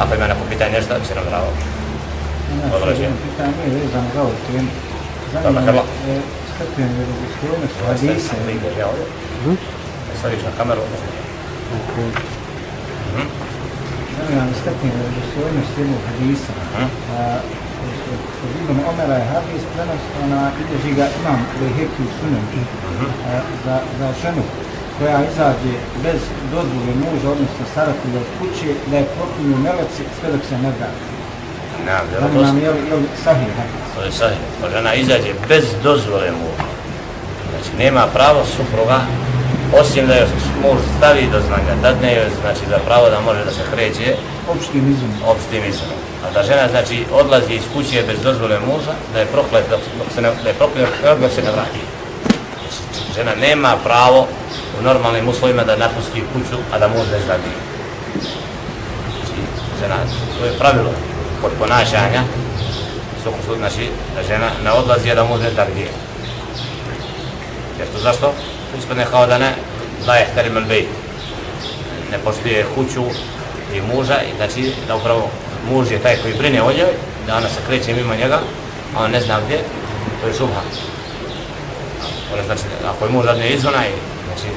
Ako ima neko pitanje nešto, bi se nam bravo. Znači, jedno pitanje je vezano za ovu temu. Zanima me e, stepen vjerodostojnosti hadisa. Ja ovdje. Staviš na kameru. Zanima me stepen vjerodostojnosti jednog hadisa. Kod Ibn Omera je hadis prenos, ona ideži ga imam Beheki u sunem za, za ženu koja izađe bez dozvole muža, odnosno staratelja od kuće, da je proklinju meleci sve dok se ne vrati. Ne, Zanima me je li, je sahih? To je sahih. Pa žena izađe bez dozvole muža. Znači, nema pravo supruga, osim da joj muž stavi do znanja, dadne joj, znači, za pravo da može da se kreće Opštim izumom. opštim izumom. A da žena, znači, odlazi iz kuće bez dozvole muža, da je proklet, dok se ne, da je proklet dok se ne vrati. Znači, žena nema pravo u normalnim uslovima da napusti kuću, a da muž ne zna gdje. Žena, to je pravilo kod ponašanja, svakom slučaju, znači, da žena ne odlazi, a da muž ne zna gdje. Jer to zašto? Ispadne kao da ne, da je al bejt. Ne poštuje kuću i muža, i znači da upravo muž je taj koji brine o njoj, da ona se kreće mimo njega, a on ne zna gdje, to je šubha. Ono znači, ako je muž radnije izvona i znači,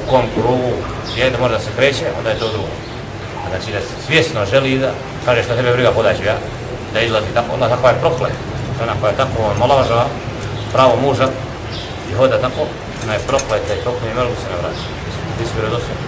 u kom krugu je da može da se kreće, onda je to drugo. A znači da svjesno želi da kaže što tebe briga podaću ja, da izlazi tako, onda takva je proklet. Ona koja je tako malavažava pravo muža i hoda tako, ona je prokleta i proklet i melu se ne vraća. Ti si vjerodostojno.